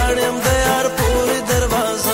لاړم د یار پورې دروازه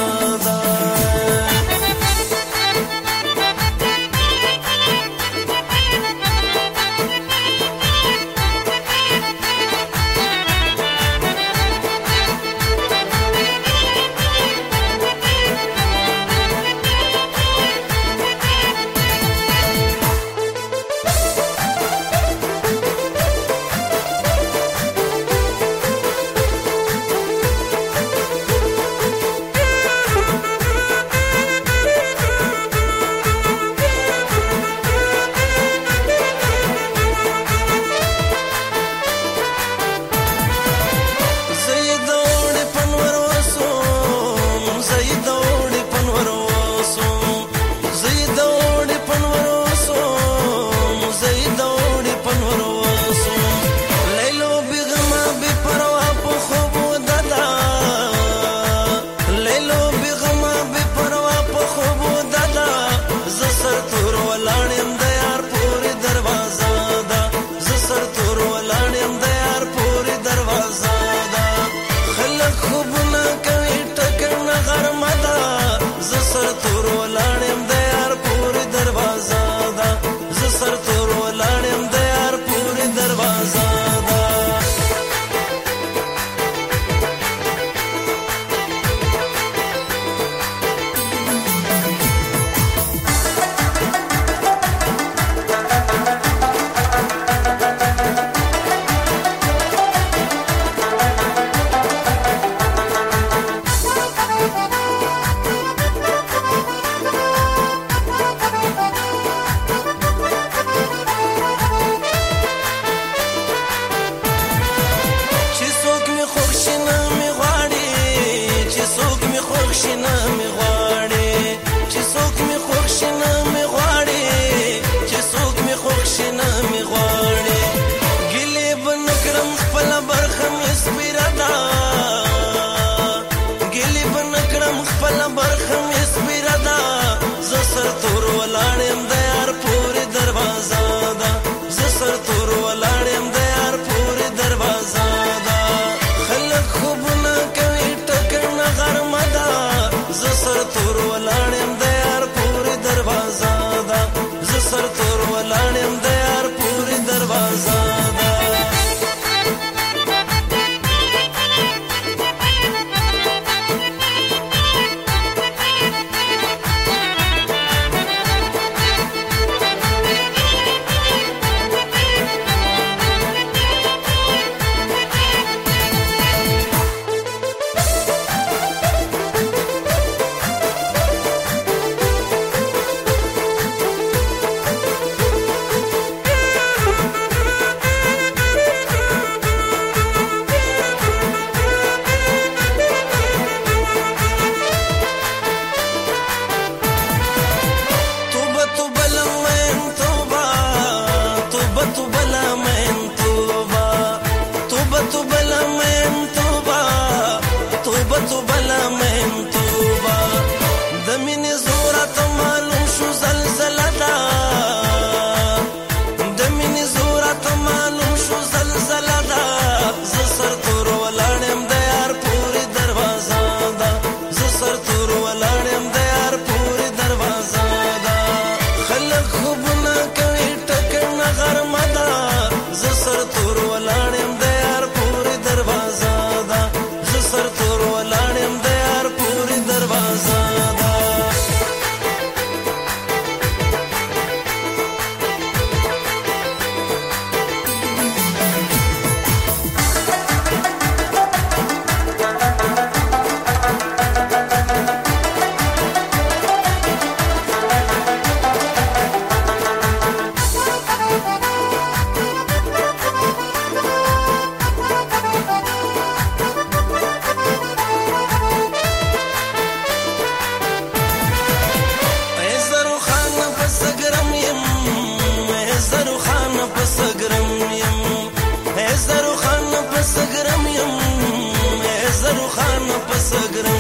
خان پسګر